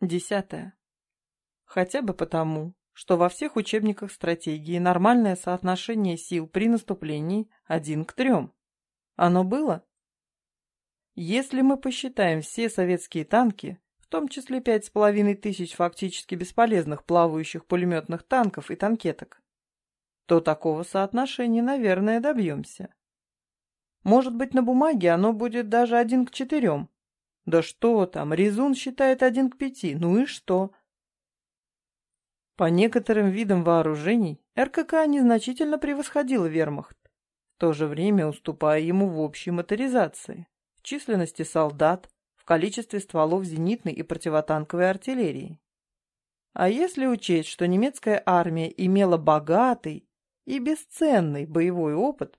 Десятое. Хотя бы потому, что во всех учебниках стратегии нормальное соотношение сил при наступлении один к трем. Оно было? Если мы посчитаем все советские танки, в том числе пять с половиной тысяч фактически бесполезных плавающих пулеметных танков и танкеток, то такого соотношения, наверное, добьемся. Может быть, на бумаге оно будет даже один к четырем. Да что там, Резун считает один к пяти, ну и что? По некоторым видам вооружений РКК незначительно превосходила вермахт, в то же время уступая ему в общей моторизации в численности солдат, в количестве стволов зенитной и противотанковой артиллерии. А если учесть, что немецкая армия имела богатый и бесценный боевой опыт,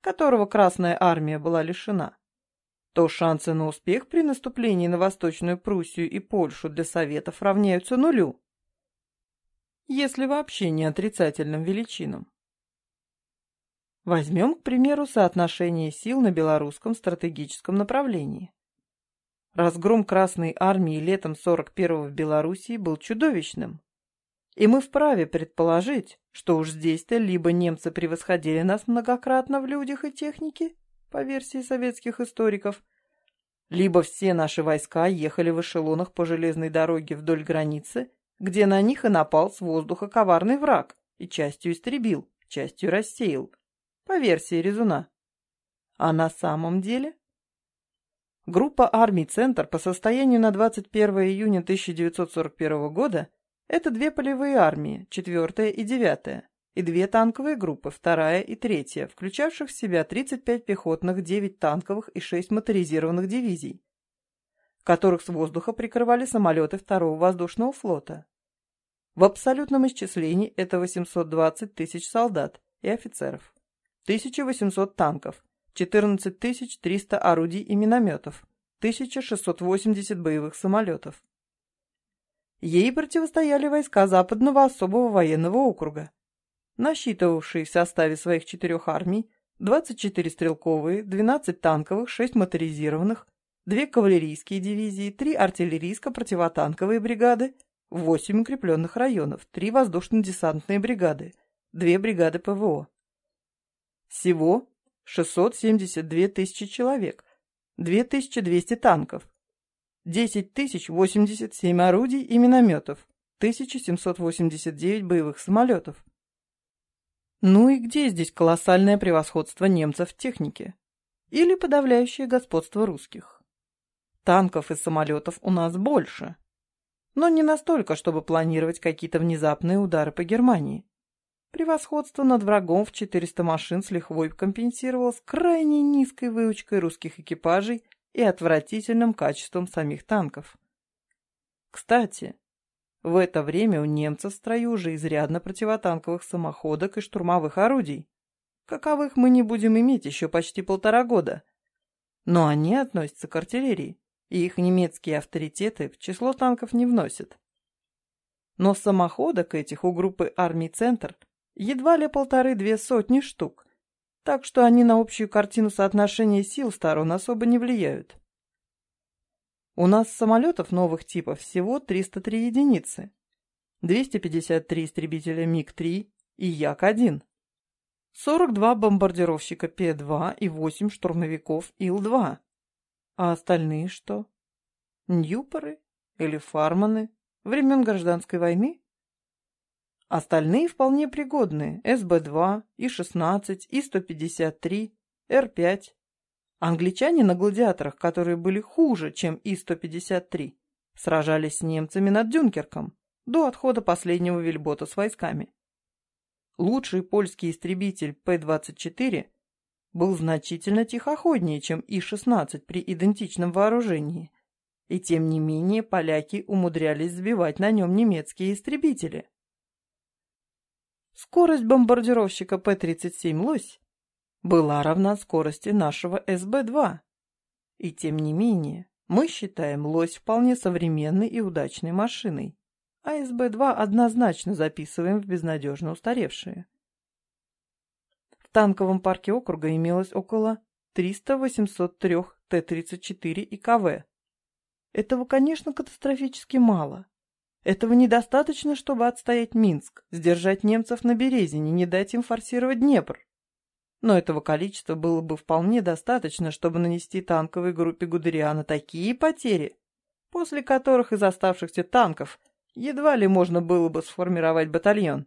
которого Красная армия была лишена, то шансы на успех при наступлении на Восточную Пруссию и Польшу для Советов равняются нулю, если вообще не отрицательным величинам. Возьмем, к примеру, соотношение сил на белорусском стратегическом направлении. Разгром Красной Армии летом 41-го в Белоруссии был чудовищным. И мы вправе предположить, что уж здесь-то либо немцы превосходили нас многократно в людях и технике, по версии советских историков, либо все наши войска ехали в эшелонах по железной дороге вдоль границы, где на них и напал с воздуха коварный враг и частью истребил, частью рассеял, по версии Резуна. А на самом деле? Группа армий «Центр» по состоянию на 21 июня 1941 года – это две полевые армии, 4 и 9, и две танковые группы, 2 и 3, включавших в себя 35 пехотных, 9 танковых и 6 моторизированных дивизий, которых с воздуха прикрывали самолеты 2 воздушного флота. В абсолютном исчислении это 820 тысяч солдат и офицеров. 1800 танков, 14 300 орудий и минометов, 1680 боевых самолетов. Ей противостояли войска Западного особого военного округа, насчитывавшие в составе своих четырех армий 24 стрелковые, 12 танковых, 6 моторизированных, 2 кавалерийские дивизии, 3 артиллерийско-противотанковые бригады, 8 укрепленных районов, 3 воздушно-десантные бригады, 2 бригады ПВО. Всего 672 тысячи человек, 2200 танков, 10 тысяч 87 орудий и минометов, 1789 боевых самолетов. Ну и где здесь колоссальное превосходство немцев в технике? Или подавляющее господство русских? Танков и самолетов у нас больше, но не настолько, чтобы планировать какие-то внезапные удары по Германии. Превосходство над врагом в 400 машин с лихвой компенсировалось крайне низкой выучкой русских экипажей и отвратительным качеством самих танков. Кстати, в это время у немцев в строю уже изрядно противотанковых самоходок и штурмовых орудий, каковых мы не будем иметь еще почти полтора года. Но они относятся к артиллерии, и их немецкие авторитеты в число танков не вносят. Но самоходок этих у группы армий «Центр» едва ли полторы-две сотни штук, так что они на общую картину соотношения сил сторон особо не влияют. У нас самолетов новых типов всего 303 единицы, 253 истребителя МиГ-3 и Як-1, 42 бомбардировщика П-2 и 8 штурмовиков Ил-2. А остальные что? Ньюпоры или фарманы времен гражданской войны? Остальные вполне пригодные – СБ-2, И-16, И-153, Р-5. Англичане на гладиаторах, которые были хуже, чем И-153, сражались с немцами над Дюнкерком до отхода последнего вельбота с войсками. Лучший польский истребитель П-24 был значительно тихоходнее, чем И-16 при идентичном вооружении, и тем не менее поляки умудрялись сбивать на нем немецкие истребители. Скорость бомбардировщика П-37 «Лось» была равна скорости нашего СБ-2. И тем не менее, мы считаем «Лось» вполне современной и удачной машиной, а СБ-2 однозначно записываем в безнадежно устаревшие. В танковом парке округа имелось около 300-803 Т-34 и КВ. Этого, конечно, катастрофически мало. Этого недостаточно, чтобы отстоять Минск, сдержать немцев на Березине, не дать им форсировать Днепр. Но этого количества было бы вполне достаточно, чтобы нанести танковой группе Гудериана такие потери, после которых из оставшихся танков едва ли можно было бы сформировать батальон.